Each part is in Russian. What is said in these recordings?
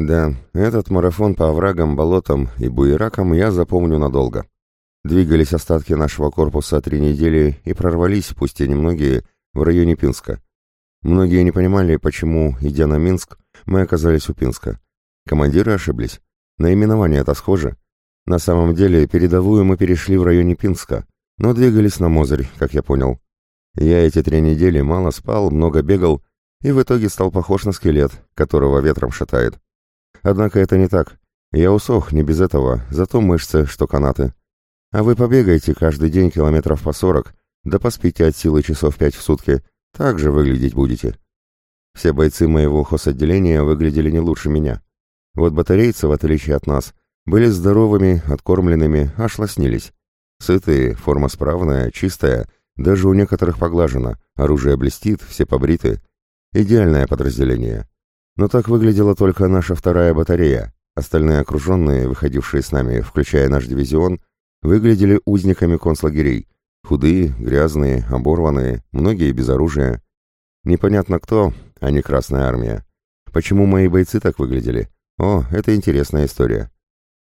Да, этот марафон по оврагам, болотам и буеракам я запомню надолго. Двигались остатки нашего корпуса три недели и прорвались, пусть и немногие, в районе Пинска. Многие не понимали, почему, идя на Минск, мы оказались у Пинска. Командиры ошиблись. Наименование это схоже. На самом деле, передовую мы перешли в районе Пинска, но двигались на Мозырь, как я понял. Я эти три недели мало спал, много бегал и в итоге стал похож на скелет, которого ветром шатает. Однако это не так. Я усох, не без этого, зато мышцы, что канаты. А вы побегаете каждый день километров по сорок, да поспите от силы часов пять в сутки, так же выглядеть будете. Все бойцы моего хозотделения выглядели не лучше меня. Вот батарейцы, в отличие от нас, были здоровыми, откормленными, аж лоснились. Сытые, форма справная, чистая, даже у некоторых поглажена, оружие блестит, все побриты. Идеальное подразделение. Но так выглядела только наша вторая батарея. Остальные окруженные, выходившие с нами, включая наш дивизион, выглядели узниками концлагерей. Худые, грязные, оборванные, многие без оружия. Непонятно кто, а не Красная Армия. Почему мои бойцы так выглядели? О, это интересная история.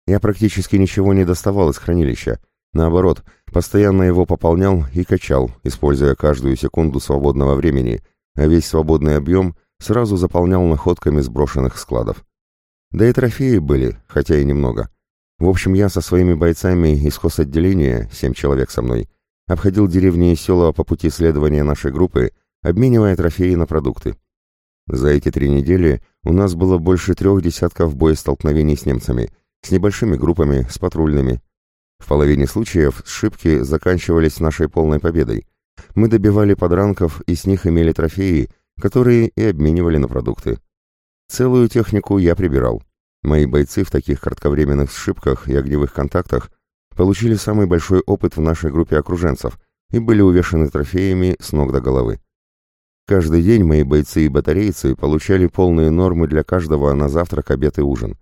Я практически ничего не доставал из хранилища. Наоборот, постоянно его пополнял и качал, используя каждую секунду свободного времени, а весь свободный объем сразу заполнял находками сброшенных складов. Да и трофеи были, хотя и немного. В общем, я со своими бойцами из хозотделения, семь человек со мной, обходил деревни и села по пути следования нашей группы, обменивая трофеи на продукты. За эти три недели у нас было больше трех десятков боестолкновений с немцами, с небольшими группами, с патрульными. В половине случаев сшибки заканчивались нашей полной победой. Мы добивали подранков и с них имели трофеи, которые и обменивали на продукты. Целую технику я прибирал. Мои бойцы в таких кратковременных сшибках и огневых контактах получили самый большой опыт в нашей группе окруженцев и были увешаны трофеями с ног до головы. Каждый день мои бойцы и батарейцы получали полные нормы для каждого на завтрак, обед и ужин.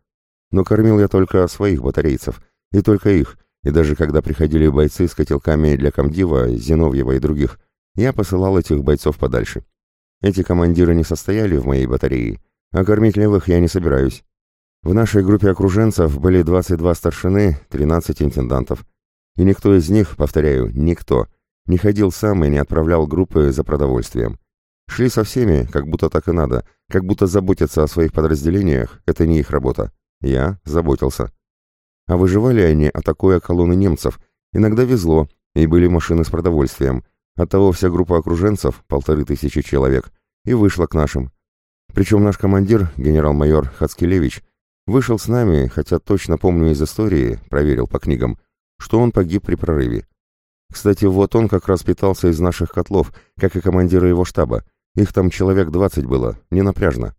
Но кормил я только своих батарейцев, и только их, и даже когда приходили бойцы с котелками для комдива, Зиновьева и других, я посылал этих бойцов подальше. Эти командиры не состояли в моей батарее, а кормить левых я не собираюсь. В нашей группе окруженцев были 22 старшины, 13 интендантов. И никто из них, повторяю, никто, не ходил сам и не отправлял группы за продовольствием. Шли со всеми, как будто так и надо, как будто заботиться о своих подразделениях – это не их работа. Я заботился. А выживали они, атакуя колонны немцев. Иногда везло, и были машины с продовольствием. Оттого вся группа окруженцев, полторы тысячи человек, и вышла к нашим. Причем наш командир, генерал-майор Хацкелевич, вышел с нами, хотя точно помню из истории, проверил по книгам, что он погиб при прорыве. Кстати, вот он как раз питался из наших котлов, как и командиры его штаба. Их там человек двадцать было, не напряжно.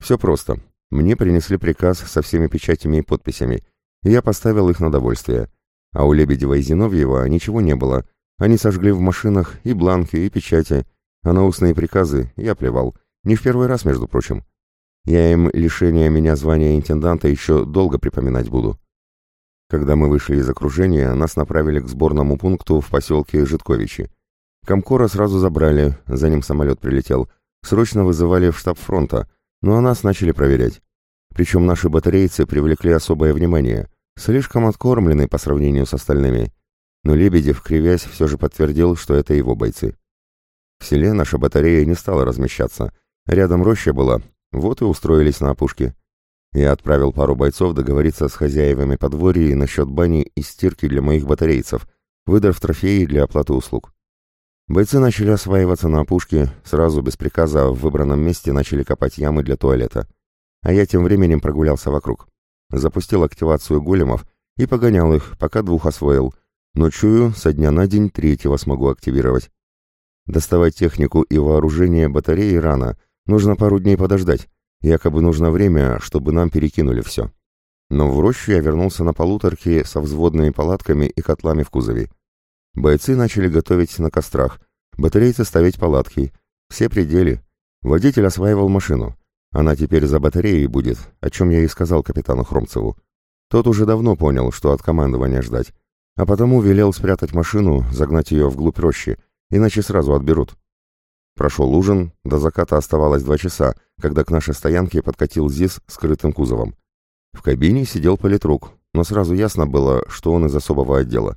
Все просто. Мне принесли приказ со всеми печатями и подписями, и я поставил их на довольствие. А у Лебедева и Зиновьева ничего не было. Они сожгли в машинах и бланки, и печати, а на устные приказы я плевал. Не в первый раз, между прочим. Я им лишение меня звания интенданта еще долго припоминать буду. Когда мы вышли из окружения, нас направили к сборному пункту в поселке Житковичи. Комкора сразу забрали, за ним самолет прилетел. Срочно вызывали в штаб фронта, а нас начали проверять. Причем наши батарейцы привлекли особое внимание. Слишком откормлены по сравнению с остальными. Но Лебедев, кривясь, все же подтвердил, что это его бойцы. В селе наша батарея не стала размещаться. Рядом роща была, вот и устроились на опушке. Я отправил пару бойцов договориться с хозяевами подворья насчет бани и стирки для моих батарейцев, выдав трофеи для оплаты услуг. Бойцы начали осваиваться на опушке, сразу без приказа в выбранном месте начали копать ямы для туалета. А я тем временем прогулялся вокруг. Запустил активацию големов и погонял их, пока двух освоил. Но чую, со дня на день третьего смогу активировать. Доставать технику и вооружение батареи рано, нужно пару дней подождать. Якобы нужно время, чтобы нам перекинули все. Но в рощу я вернулся на полуторке со взводными палатками и котлами в кузове. Бойцы начали готовить на кострах, батарейцы ставить палатки. Все пределы. Водитель осваивал машину. Она теперь за батареей будет, о чем я и сказал капитану Хромцеву. Тот уже давно понял, что от командования ждать, а потому велел спрятать машину, загнать ее вглубь рощи, иначе сразу отберут. Прошел ужин, до заката оставалось два часа, когда к нашей стоянке подкатил ЗИС с скрытым кузовом. В кабине сидел политрук, но сразу ясно было, что он из особого отдела.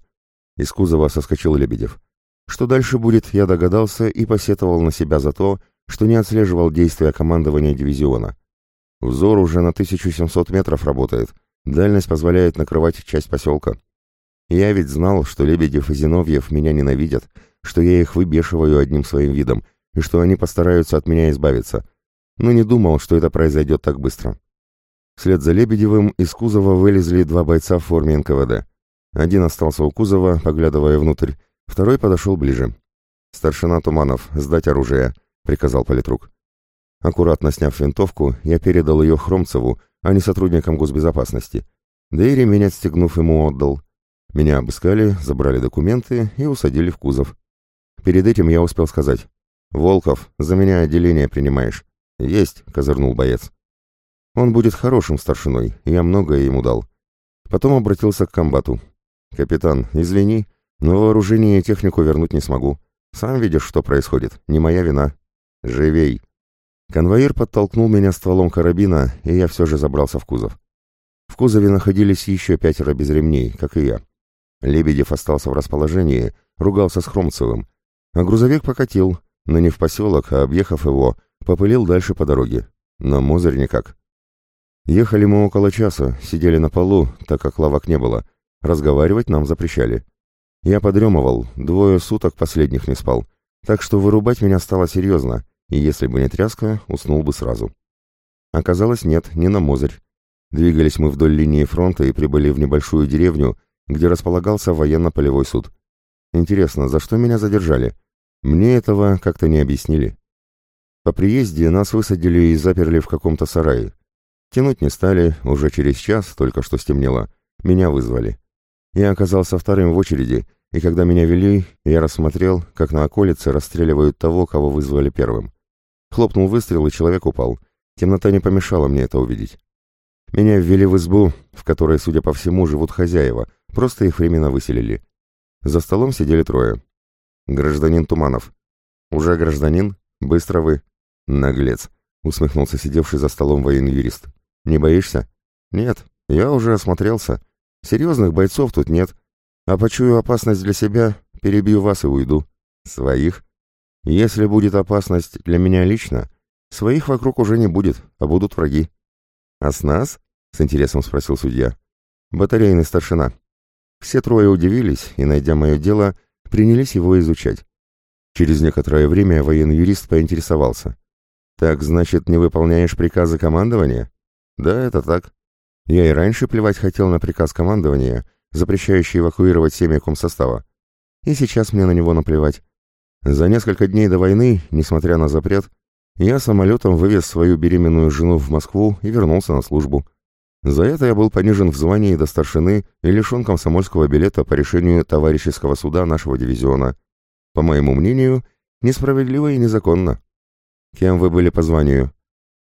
Из кузова соскочил Лебедев. Что дальше будет, я догадался и посетовал на себя за то, что не отслеживал действия командования дивизиона. Взор уже на 1700 метров работает, дальность позволяет накрывать часть поселка. Я ведь знал, что Лебедев и Зиновьев меня ненавидят, что я их выбешиваю одним своим видом, и что они постараются от меня избавиться, но не думал, что это произойдет так быстро. Вслед за Лебедевым из кузова вылезли два бойца в форме НКВД. Один остался у кузова, поглядывая внутрь, второй подошел ближе. «Старшина Туманов, сдать оружие», — приказал политрук. Аккуратно сняв винтовку, я передал ее Хромцеву, а не сотрудникам госбезопасности. Да и ремень отстегнув ему отдал. Меня обыскали, забрали документы и усадили в кузов. Перед этим я успел сказать. «Волков, за меня отделение принимаешь». «Есть», — козырнул боец. Он будет хорошим старшиной, я многое ему дал. Потом обратился к комбату. «Капитан, извини, но вооружение и технику вернуть не смогу. Сам видишь, что происходит. Не моя вина. Живей!» Конвоир подтолкнул меня стволом карабина, и я все же забрался в кузов. В кузове находились еще пятеро без ремней, как и я. Лебедев остался в расположении, ругался с Хромцевым. А грузовик покатил, но не в поселок, а объехав его, попылил дальше по дороге. Но Мозырь никак. Ехали мы около часа, сидели на полу, так как лавок не было. Разговаривать нам запрещали. Я подремывал, двое суток последних не спал, так что вырубать меня стало серьезно, и если бы не тряска, уснул бы сразу. Оказалось, нет, не на Мозырь. Двигались мы вдоль линии фронта и прибыли в небольшую деревню, где располагался военно-полевой суд. Интересно, за что меня задержали? Мне этого как-то не объяснили. По приезде нас высадили и заперли в каком-то сарае. Тянуть не стали, уже через час, только что стемнело, меня вызвали. Я оказался вторым в очереди, и когда меня вели, я рассмотрел, как на околице расстреливают того, кого вызвали первым. Хлопнул выстрел, и человек упал. Темнота не помешала мне это увидеть. Меня ввели в избу, в которой, судя по всему, живут хозяева, просто их временно выселили. За столом сидели трое. «Гражданин Туманов». «Уже гражданин? Быстро вы». «Наглец», — усмехнулся сидевший за столом военный юрист. «Не боишься?» «Нет, я уже осмотрелся. Серьезных бойцов тут нет. А почую опасность для себя, перебью вас и уйду. Своих? Если будет опасность для меня лично, своих вокруг уже не будет, а будут враги». «А с нас?» — с интересом спросил судья. «Батарейный старшина». Все трое удивились и, найдя мое дело, принялись его изучать. Через некоторое время военный юрист поинтересовался. «Так, значит, не выполняешь приказы командования?» Да, это так. Я и раньше плевать хотел на приказ командования, запрещающий эвакуировать семьи комсостава. И сейчас мне на него наплевать. За несколько дней до войны, несмотря на запрет, я самолетом вывез свою беременную жену в Москву и вернулся на службу. За это я был понижен в звании до старшины и лишен комсомольского билета по решению товарищеского суда нашего дивизиона. По моему мнению, несправедливо и незаконно. Кем вы были по званию?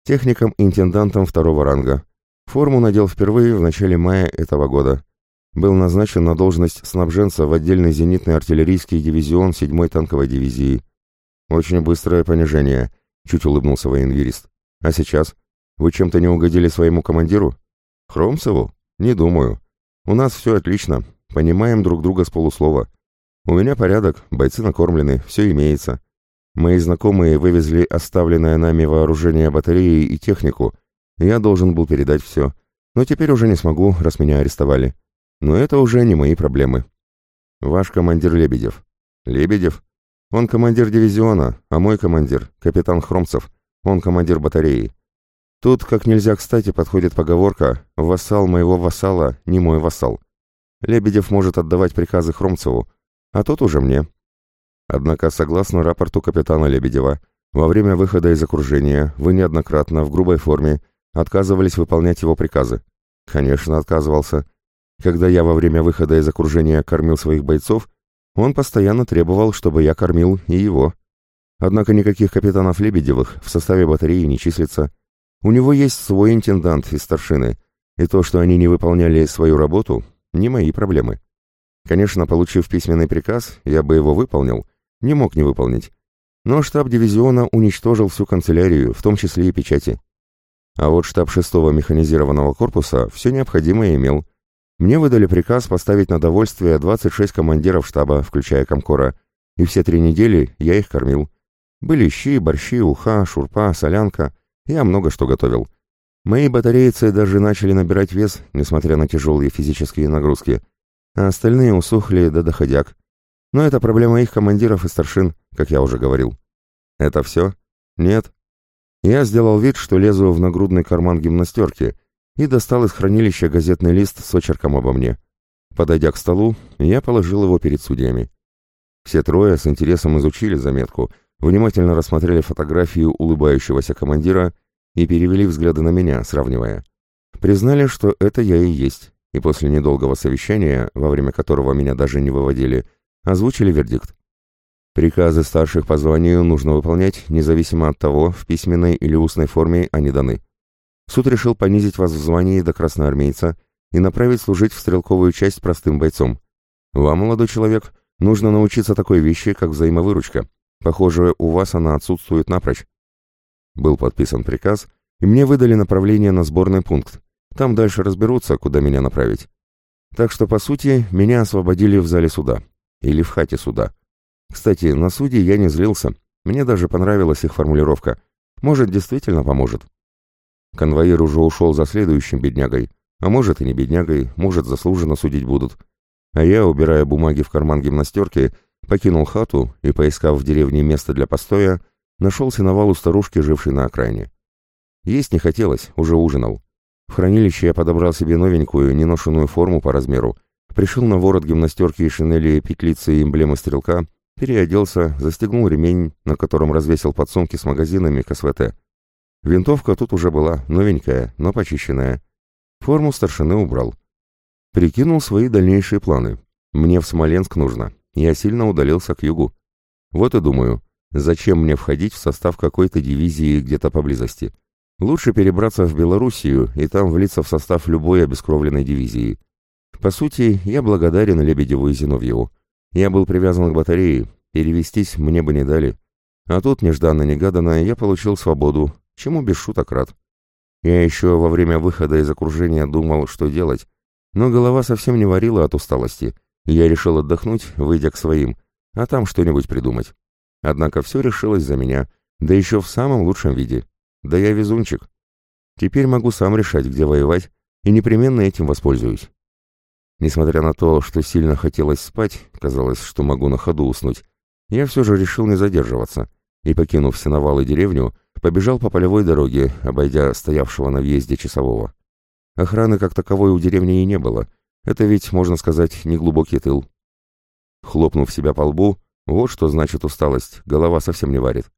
техником-интендантом второго ранга. Форму надел впервые в начале мая этого года. Был назначен на должность снабженца в отдельный зенитный артиллерийский дивизион 7-й танковой дивизии. Очень быстрое понижение, чуть улыбнулся военвирист. А сейчас? Вы чем-то не угодили своему командиру? Хромцеву? Не думаю. У нас все отлично, понимаем друг друга с полуслова. У меня порядок, бойцы накормлены, все имеется. Мои знакомые вывезли оставленное нами вооружение батареи и технику. Я должен был передать все. Но теперь уже не смогу, раз меня арестовали. Но это уже не мои проблемы. Ваш командир Лебедев. Лебедев? Он командир дивизиона, а мой командир — капитан Хромцев. Он командир батареи. Тут как нельзя кстати подходит поговорка «вассал моего вассала не мой вассал». Лебедев может отдавать приказы Хромцеву, а тот уже мне. Однако, согласно рапорту капитана Лебедева, во время выхода из окружения вы неоднократно в грубой форме отказывались выполнять его приказы. Конечно, отказывался. Когда я во время выхода из окружения кормил своих бойцов, он постоянно требовал, чтобы я кормил и его. Однако никаких капитанов Лебедевых в составе батареи не числится. У него есть свой интендант из старшины, и то, что они не выполняли свою работу, не мои проблемы. Конечно, получив письменный приказ, я бы его выполнил, не мог не выполнить. но штаб дивизиона уничтожил всю канцелярию, в том числе и печати. А вот штаб 6-го механизированного корпуса все необходимое имел. Мне выдали приказ поставить на довольствие 26 командиров штаба, включая комкора, и все три недели я их кормил. Были щи, борщи, уха, шурпа, солянка. Я много что готовил. Мои батарейцы даже начали набирать вес, несмотря на тяжелые физические нагрузки, а остальные усохли до доходяг. Но это проблема их командиров и старшин, как я уже говорил. Это все? Нет, я сделал вид, что лезу в нагрудный карман гимнастерки и достал из хранилища газетный лист с очерком обо мне. Подойдя к столу, я положил его перед судьями. Все трое с интересом изучили заметку, внимательно рассмотрели фотографию улыбающегося командира и перевели взгляды на меня, сравнивая. Признали, что это я и есть, и после недолгого совещания, во время которого меня даже не выводили, озвучили вердикт. Приказы старших по званию нужно выполнять, независимо от того, в письменной или устной форме они даны. Суд решил понизить вас в звании до красноармейца и направить служить в стрелковую часть простым бойцом. Вам, молодой человек, нужно научиться такой вещи, как взаимовыручка. Похоже, у вас она отсутствует напрочь. Был подписан приказ, и мне выдали направление на сборный пункт. Там дальше разберутся, куда меня направить. Так что, по сути, меня освободили в зале суда. Или в хате суда. Кстати, на суде я не злился. Мне даже понравилась их формулировка. Может, действительно поможет. Конвоир уже ушел за следующим беднягой. А может и не беднягой, может заслуженно судить будут. А я, убирая бумаги в карман гимнастерки, покинул хату и, поискав в деревне место для постоя, нашел сеновал у старушки, жившей на окраине. Есть не хотелось, уже ужинал. В хранилище я подобрал себе новенькую, неношенную форму по размеру, пришил на ворот гимнастерки и шинели петлицы и эмблемы стрелка Переоделся, застегнул ремень, на котором развесил подсумки с магазинами к СВТ. Винтовка тут уже была, новенькая, но почищенная. Форму старшины убрал. Прикинул свои дальнейшие планы. Мне в Смоленск нужно. Я сильно удалился к югу. Вот и думаю, зачем мне входить в состав какой-то дивизии где-то поблизости. Лучше перебраться в Белоруссию и там влиться в состав любой обескровленной дивизии. По сути, я благодарен Лебедеву и Зиновьеву. Я был привязан к батарее, перевестись мне бы не дали. А тут, нежданно-негаданно, я получил свободу, чему без шуток рад. Я еще во время выхода из окружения думал, что делать, но голова совсем не варила от усталости, я решил отдохнуть, выйдя к своим, а там что-нибудь придумать. Однако все решилось за меня, да еще в самом лучшем виде. Да я везунчик. Теперь могу сам решать, где воевать, и непременно этим воспользуюсь. Несмотря на то, что сильно хотелось спать, казалось, что могу на ходу уснуть, я все же решил не задерживаться и, покинув сеновал и деревню, побежал по полевой дороге, обойдя стоявшего на въезде часового. Охраны как таковой у деревни и не было. Это ведь, можно сказать, неглубокий тыл. Хлопнув себя по лбу, вот что значит усталость, голова совсем не варит.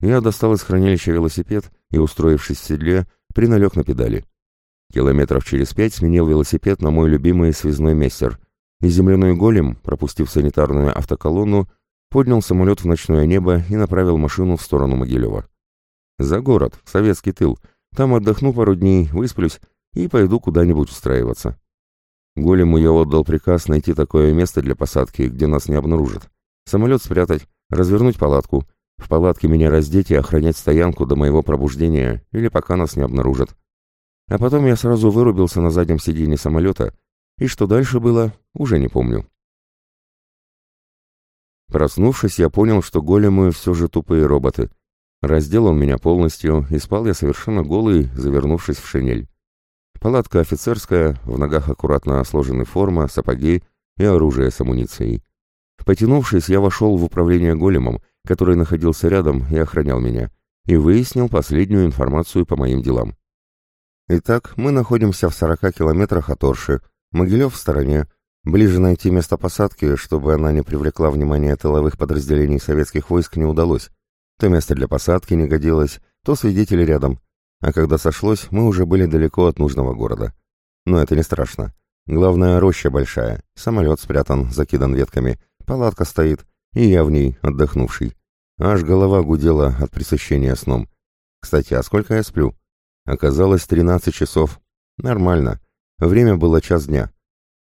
Я достал из хранилища велосипед и, устроившись в седле, приналег на педали. Километров через пять сменил велосипед на мой любимый связной мессер, и земляной голем, пропустив санитарную автоколонну, поднял самолет в ночное небо и направил машину в сторону Могилева. За город, в советский тыл. Там отдохну пару дней, высплюсь и пойду куда-нибудь устраиваться. Голему я отдал приказ найти такое место для посадки, где нас не обнаружат. Самолет спрятать, развернуть палатку, в палатке меня раздеть и охранять стоянку до моего пробуждения или пока нас не обнаружат. А потом я сразу вырубился на заднем сиденье самолета, и что дальше было, уже не помню. Проснувшись, я понял, что големы все же тупые роботы. Раздел он меня полностью, и спал я совершенно голый, завернувшись в шинель. Палатка офицерская, в ногах аккуратно сложены форма, сапоги и оружие с амуницией. Потянувшись, я вошел в управление големом, который находился рядом и охранял меня, и выяснил последнюю информацию по моим делам. Итак, мы находимся в 40 километрах от Орши, Могилев в стороне. Ближе найти место посадки, чтобы она не привлекла внимание тыловых подразделений советских войск, не удалось. То место для посадки не годилось, то свидетели рядом. А когда сошлось, мы уже были далеко от нужного города. Но это не страшно. Главное, роща большая, самолет спрятан, закидан ветками, палатка стоит, и я в ней, отдохнувший. Аж голова гудела от пресыщения сном. Кстати, а сколько я сплю? Оказалось 13 часов. Нормально. Время было час дня.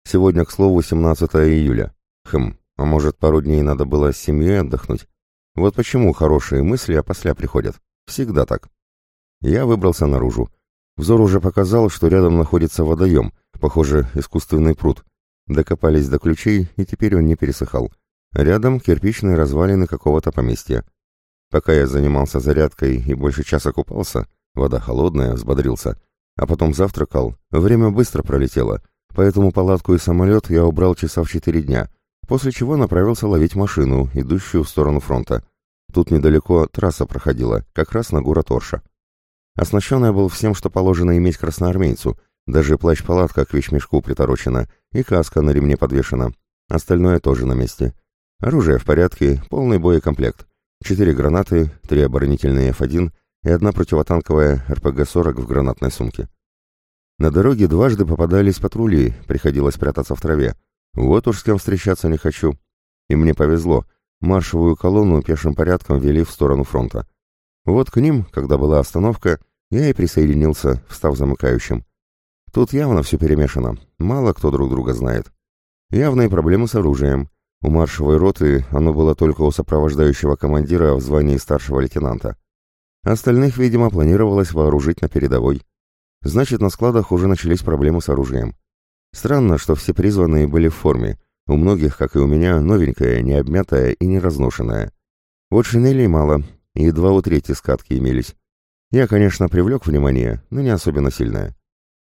Сегодня, к слову, 17 июля. Хм, а может, пару дней надо было с семьей отдохнуть? Вот почему хорошие мысли опосля приходят. Всегда так. Я выбрался наружу. Взор уже показал, что рядом находится водоем, похоже, искусственный пруд. Докопались до ключей, и теперь он не пересыхал. Рядом кирпичные развалины какого-то поместья. Пока я занимался зарядкой и больше часа купался, вода холодная, взбодрился, а потом завтракал, время быстро пролетело, поэтому палатку и самолет я убрал часа в четыре дня, после чего направился ловить машину, идущую в сторону фронта. Тут недалеко трасса проходила, как раз на город Орша. Оснащен я был всем, что положено иметь красноармейцу, даже плащ-палатка к вещмешку приторочена и каска на ремне подвешена. Остальное тоже на месте. Оружие в порядке, полный боекомплект. Четыре гранаты, три оборонительные F1 и одна противотанковая РПГ-40 в гранатной сумке. На дороге дважды попадались патрули, приходилось прятаться в траве. Вот уж с кем встречаться не хочу. И мне повезло. Маршевую колонну пешим порядком вели в сторону фронта. Вот к ним, когда была остановка, я и присоединился, встав замыкающим. Тут явно все перемешано, мало кто друг друга знает. Явные проблемы с оружием. У маршевой роты оно было только у сопровождающего командира в звании старшего лейтенанта. Остальных, видимо, планировалось вооружить на передовой. Значит, на складах уже начались проблемы с оружием. Странно, что все призванные были в форме. У многих, как и у меня, новенькая, не обмятая и не разношенная. Вот шинелей мало, и два у третьей скатки имелись. Я, конечно, привлек внимание, но не особенно сильное.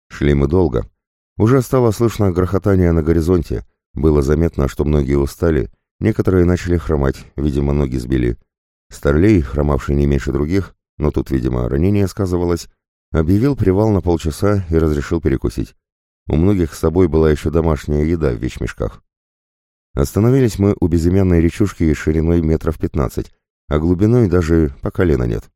Шли мы долго. Уже стало слышно грохотание на горизонте. Было заметно, что многие устали, некоторые начали хромать, видимо, ноги сбили. Старлей, хромавший не меньше других, но тут, видимо, ранение сказывалось, объявил привал на полчаса и разрешил перекусить. У многих с собой была еще домашняя еда в вещмешках. Остановились мы у безымянной речушки шириной метров пятнадцать, а глубиной даже по колено нет.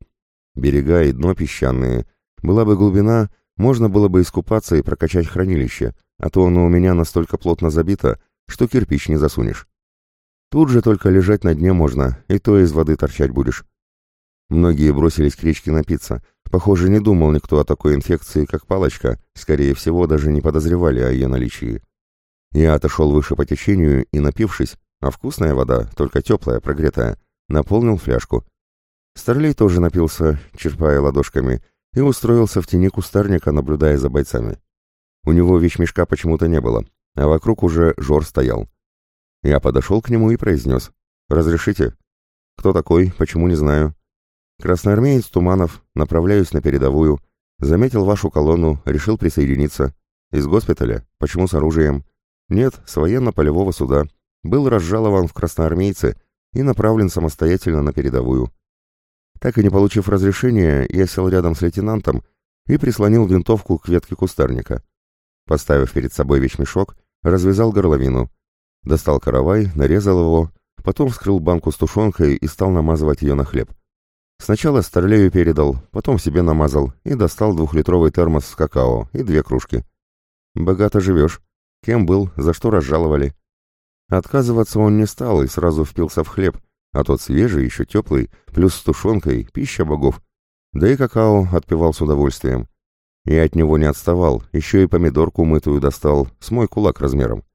Берега и дно песчаные. Была бы глубина, можно было бы искупаться и прокачать хранилище, а то оно у меня настолько плотно забито, что кирпич не засунешь. Тут же только лежать на дне можно, и то из воды торчать будешь. Многие бросились к речке напиться. Похоже, не думал никто о такой инфекции, как палочка, скорее всего, даже не подозревали о ее наличии. Я отошел выше по течению и, напившись, а вкусная вода, только теплая, прогретая, наполнил фляжку. Старлей тоже напился, черпая ладошками, и устроился в тени кустарника, наблюдая за бойцами. У него вещмешка почему-то не было, а вокруг уже Жор стоял. Я подошел к нему и произнес. «Разрешите?» «Кто такой? Почему не знаю?» «Красноармеец Туманов. Направляюсь на передовую. Заметил вашу колонну, решил присоединиться. Из госпиталя? Почему с оружием?» «Нет, с военно-полевого суда. Был разжалован в красноармейцы и направлен самостоятельно на передовую». Так и не получив разрешения, я сел рядом с лейтенантом и прислонил винтовку к ветке кустарника. Поставив перед собой вещмешок, развязал горловину — Достал каравай, нарезал его, потом вскрыл банку с тушенкой и стал намазывать ее на хлеб. Сначала Старлею передал, потом себе намазал и достал двухлитровый термос с какао и две кружки. «Богато живешь. Кем был, за что разжаловали?» Отказываться он не стал и сразу впился в хлеб, а тот свежий, еще теплый, плюс с тушенкой, пища богов. Да и какао отпивал с удовольствием. И от него не отставал, еще и помидорку мытую достал, с мой кулак размером.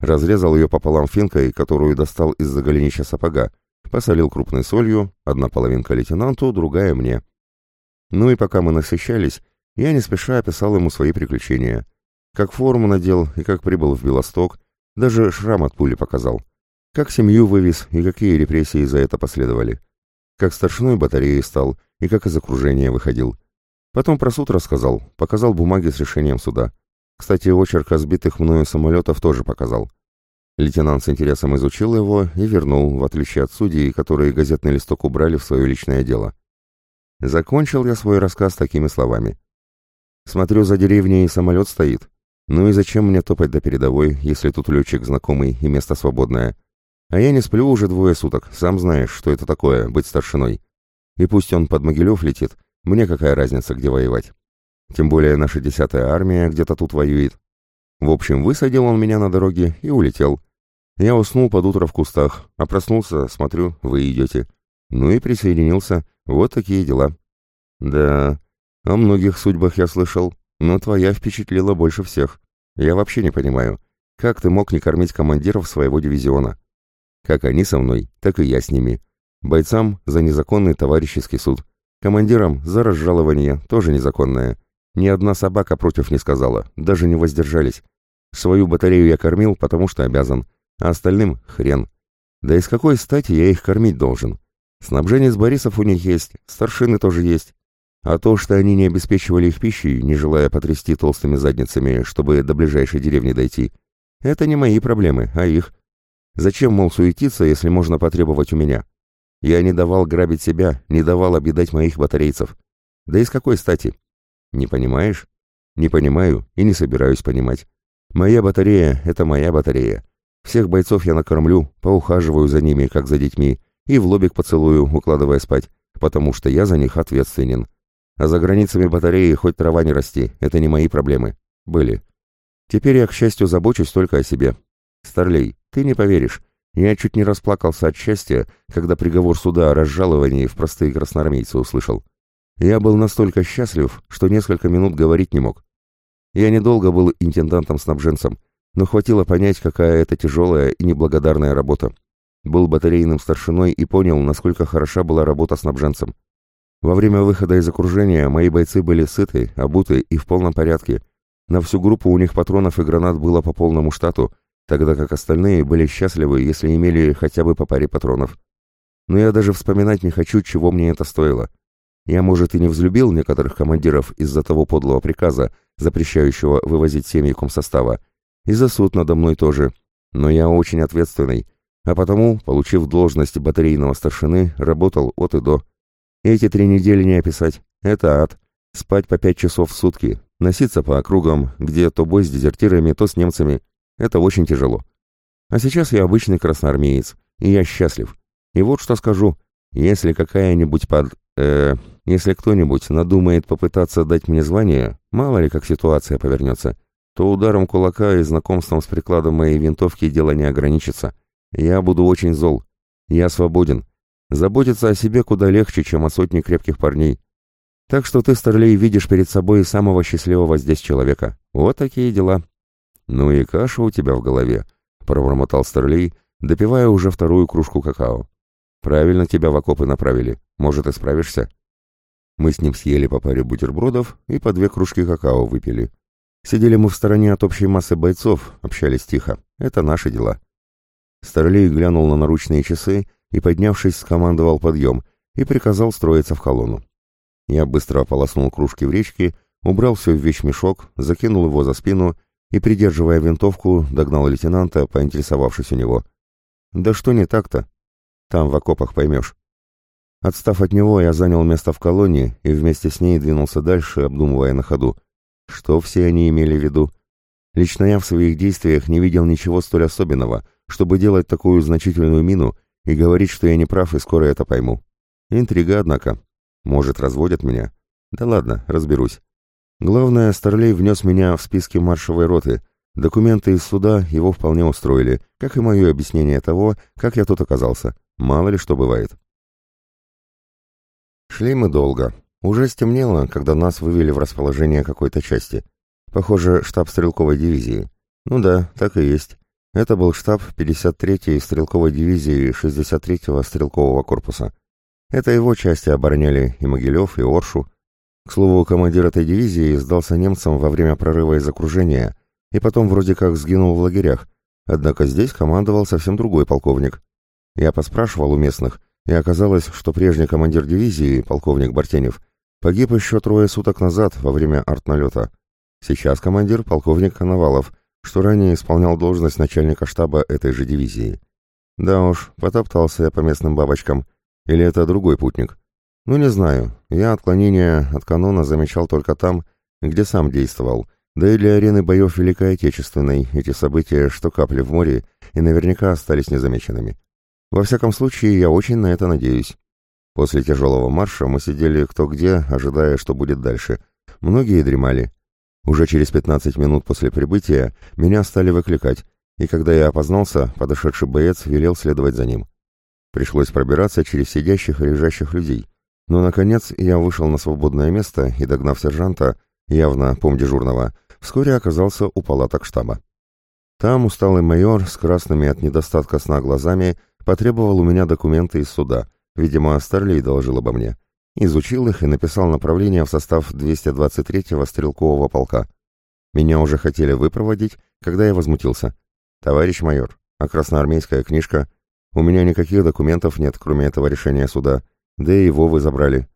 Разрезал ее пополам финкой, которую достал из-за голенища сапога, посолил крупной солью, одна половинка лейтенанту, другая мне. Ну и пока мы насыщались, я не спеша описал ему свои приключения. Как форму надел и как прибыл в Белосток, даже шрам от пули показал. Как семью вывез и какие репрессии за это последовали. Как старшиной батареи стал и как из окружения выходил. Потом про суд рассказал, показал бумаги с решением суда. Кстати, очерк о сбитых мною самолетов тоже показал. Лейтенант с интересом изучил его и вернул, в отличие от судей, которые газетный листок убрали в свое личное дело. Закончил я свой рассказ такими словами. «Смотрю, за деревней самолет стоит. Ну и зачем мне топать до передовой, если тут летчик знакомый и место свободное? А я не сплю уже двое суток, сам знаешь, что это такое, быть старшиной. И пусть он под Могилев летит, мне какая разница, где воевать?» Тем более наша десятая армия где-то тут воюет. В общем, высадил он меня на дороге и улетел. Я уснул под утро в кустах, а проснулся, смотрю, вы идете. Ну и присоединился. Вот такие дела. Да, о многих судьбах я слышал, но твоя впечатлила больше всех. Я вообще не понимаю, как ты мог не кормить командиров своего дивизиона? Как они со мной, так и я с ними. Бойцам за незаконный товарищеский суд. Командирам за разжалование, тоже незаконное. Ни одна собака против не сказала, даже не воздержались. Свою батарею я кормил, потому что обязан, а остальным — хрен. Да и с какой стати я их кормить должен? Снабжение с Борисов у них есть, старшины тоже есть. А то, что они не обеспечивали их пищей, не желая потрясти толстыми задницами, чтобы до ближайшей деревни дойти, это не мои проблемы, а их. Зачем, мол, суетиться, если можно потребовать у меня? Я не давал грабить себя, не давал обидать моих батарейцев. Да и с какой стати? Не понимаешь? Не понимаю и не собираюсь понимать. Моя батарея — это моя батарея. Всех бойцов я накормлю, поухаживаю за ними, как за детьми, и в лобик поцелую, укладывая спать, потому что я за них ответственен. А за границами батареи хоть трава не расти, это не мои проблемы. Были. Теперь я, к счастью, забочусь только о себе. Старлей, ты не поверишь, я чуть не расплакался от счастья, когда приговор суда о разжаловании в простые красноармейцы услышал. Я был настолько счастлив, что несколько минут говорить не мог. Я недолго был интендантом-снабженцем, но хватило понять, какая это тяжелая и неблагодарная работа. Был батарейным старшиной и понял, насколько хороша была работа снабженцем. Во время выхода из окружения мои бойцы были сыты, обуты и в полном порядке. На всю группу у них патронов и гранат было по полному штату, тогда как остальные были счастливы, если имели хотя бы по паре патронов. Но я даже вспоминать не хочу, чего мне это стоило. Я, может, и не взлюбил некоторых командиров из-за того подлого приказа, запрещающего вывозить семьи комсостава, и за суд надо мной тоже, но я очень ответственный, а потому, получив должность батарейного старшины, работал от и до. Эти три недели не описать, это ад. Спать по пять часов в сутки, носиться по округам, где то бой с дезертирами, то с немцами, это очень тяжело. А сейчас я обычный красноармеец, и я счастлив. И вот что скажу. Если какая-нибудь под... Э, если кто-нибудь надумает попытаться дать мне звание, мало ли как ситуация повернется, то ударом кулака и знакомством с прикладом моей винтовки дело не ограничится. Я буду очень зол. Я свободен. Заботиться о себе куда легче, чем о сотне крепких парней. Так что ты, Старлей, видишь перед собой самого счастливого здесь человека. Вот такие дела. «Ну и каша у тебя в голове», — пробормотал Старлей, допивая уже вторую кружку какао. «Правильно тебя в окопы направили. Может, и справишься?» Мы с ним съели по паре бутербродов и по две кружки какао выпили. Сидели мы в стороне от общей массы бойцов, общались тихо. Это наши дела. Старлей глянул на наручные часы и, поднявшись, скомандовал подъем и приказал строиться в колонну. Я быстро ополоснул кружки в речке, убрал все в вещмешок, закинул его за спину и, придерживая винтовку, догнал лейтенанта, поинтересовавшись у него. «Да что не так-то? Там в окопах поймешь». Отстав от него, я занял место в колонне и вместе с ней двинулся дальше, обдумывая на ходу. Что все они имели в виду? Лично я в своих действиях не видел ничего столь особенного, чтобы делать такую значительную мину и говорить, что я не прав и скоро это пойму. Интрига, однако. Может, разводят меня? Да ладно, разберусь. Главное, Старлей внес меня в списки маршевой роты. Документы из суда его вполне устроили, как и мое объяснение того, как я тут оказался. Мало ли что бывает. Шли мы долго. Уже стемнело, когда нас вывели в расположение какой-то части. Похоже, штаб стрелковой дивизии. Ну да, так и есть. Это был штаб 53-й стрелковой дивизии 63-го стрелкового корпуса. Это его части обороняли и Могилев, и Оршу, к слову, командир этой дивизии сдался немцам во время прорыва из окружения и потом вроде как сгинул в лагерях, однако здесь командовал совсем другой полковник. Я поспрашивал у местных, и оказалось, что прежний командир дивизии, полковник Бартенев, погиб еще трое суток назад во время артналета. Сейчас командир полковник Коновалов, что ранее исполнял должность начальника штаба этой же дивизии. Да уж, потоптался я по местным бабочкам. Или это другой путник? Ну, не знаю. Я отклонения от канона замечал только там, где сам действовал. Да и для арены боев Великой Отечественной эти события, что капли в море, и наверняка остались незамеченными. Во всяком случае, я очень на это надеюсь. После тяжелого марша мы сидели кто где, ожидая, что будет дальше. Многие дремали. Уже через 15 минут после прибытия меня стали выкликать, и когда я опознался, подошедший боец велел следовать за ним. Пришлось пробираться через сидящих и лежащих людей. Но, наконец, я вышел на свободное место и, догнав сержанта, явно помдежурного, вскоре оказался у палаток штаба. Там усталый майор с красными от недостатка сна глазами потребовал у меня документы из суда, видимо, Старлей доложил обо мне. Изучил их и написал направление в состав 223-го стрелкового полка. Меня уже хотели выпроводить, когда я возмутился. «Товарищ майор, а красноармейская книжка? У меня никаких документов нет, кроме этого решения суда. Да и его вы забрали».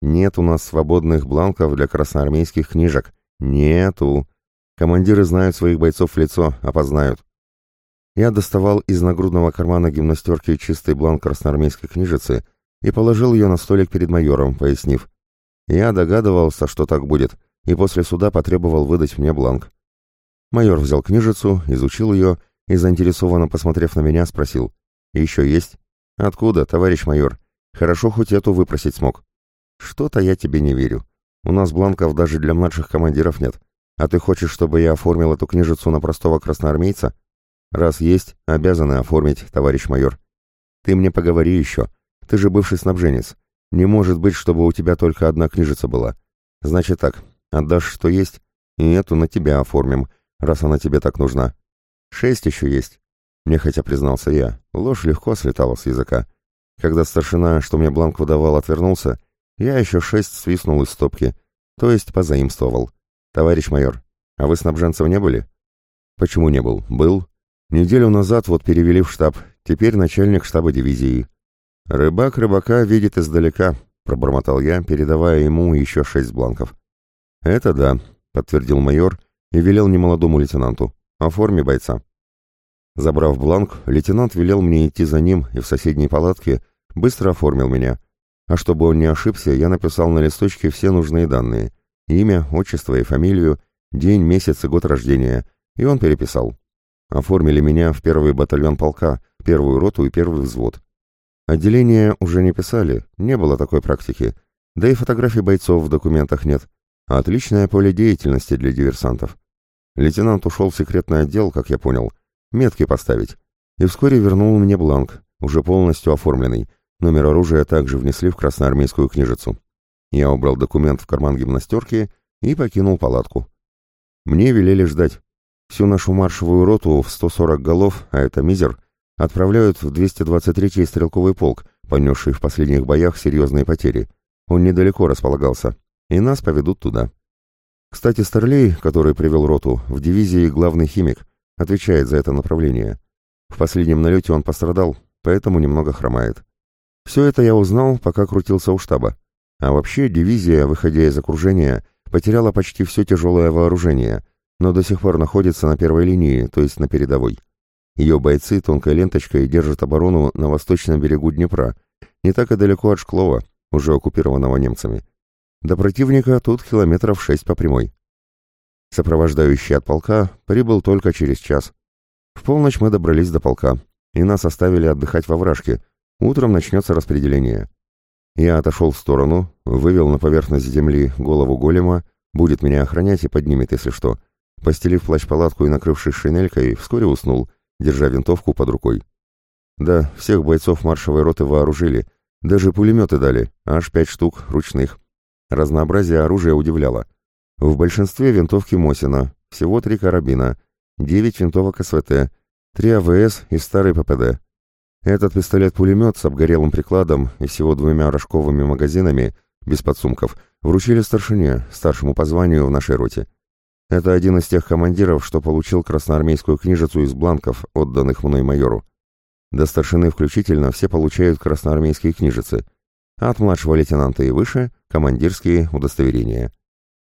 «Нет у нас свободных бланков для красноармейских книжек. Нету. Командиры знают своих бойцов в лицо, опознают. Я доставал из нагрудного кармана гимнастерки чистый бланк красноармейской книжицы и положил ее на столик перед майором, пояснив. Я догадывался, что так будет, и после суда потребовал выдать мне бланк. Майор взял книжицу, изучил ее и, заинтересованно посмотрев на меня, спросил. «Еще есть?» «Откуда, товарищ майор? Хорошо хоть эту выпросить смог». «Что-то я тебе не верю. У нас бланков даже для младших командиров нет. А ты хочешь, чтобы я оформил эту книжицу на простого красноармейца?» Раз есть, обязаны оформить, товарищ майор. Ты мне поговори еще. Ты же бывший снабженец. Не может быть, чтобы у тебя только одна книжица была. Значит так, отдашь, что есть, и эту на тебя оформим, раз она тебе так нужна. Шесть еще есть. Нехотя признался я. Ложь легко слетала с языка. Когда старшина, что мне бланк выдавал, отвернулся, я еще шесть свистнул из стопки, то есть позаимствовал. Товарищ майор, а вы снабженцев не были? Почему не был? Был. Неделю назад вот перевели в штаб, теперь начальник штаба дивизии. Рыбак рыбака видит издалека, пробормотал я, передавая ему еще шесть бланков. Это да, подтвердил майор и велел немолодому лейтенанту. Оформи бойца. Забрав бланк, лейтенант велел мне идти за ним и в соседней палатке быстро оформил меня. А чтобы он не ошибся, я написал на листочке все нужные данные. Имя, отчество и фамилию, день, месяц и год рождения. И он переписал. Оформили меня в первый батальон полка, первую роту и первый взвод. Отделение уже не писали, не было такой практики, да и фотографий бойцов в документах нет. Отличное поле деятельности для диверсантов. Лейтенант ушел в секретный отдел, как я понял, метки поставить, и вскоре вернул мне бланк, уже полностью оформленный. Номер оружия также внесли в красноармейскую книжицу. Я убрал документ в карман гимнастерки и покинул палатку. Мне велели ждать. Всю нашу маршевую роту в 140 голов, а это мизер, отправляют в 223-й стрелковый полк, понесший в последних боях серьезные потери. Он недалеко располагался, и нас поведут туда. Кстати, Старлей, который привел роту, в дивизии главный химик, отвечает за это направление. В последнем налете он пострадал, поэтому немного хромает. Все это я узнал, пока крутился у штаба. А вообще дивизия, выходя из окружения, потеряла почти все тяжелое вооружение, но до сих пор находится на первой линии, то есть на передовой. Ее бойцы тонкой ленточкой держат оборону на восточном берегу Днепра, не так и далеко от Шклова, уже оккупированного немцами. До противника тут километров шесть по прямой. Сопровождающий от полка прибыл только через час. В полночь мы добрались до полка, и нас оставили отдыхать во вражке. Утром начнется распределение. Я отошел в сторону, вывел на поверхность земли голову голема, будет меня охранять и поднимет, если что, Постелив плащ-палатку и накрывшись шинелькой, вскоре уснул, держа винтовку под рукой. Да, всех бойцов маршевой роты вооружили, даже пулеметы дали, аж пять штук, ручных. Разнообразие оружия удивляло. В большинстве винтовки Мосина, всего три карабина, девять винтовок СВТ, три АВС и старый ППД. Этот пистолет-пулемет с обгорелым прикладом и всего двумя рожковыми магазинами, без подсумков, вручили старшине, старшему по званию в нашей роте. Это один из тех командиров, что получил красноармейскую книжицу из бланков, отданных мной майору. До старшины включительно все получают красноармейские книжицы. От младшего лейтенанта и выше – командирские удостоверения.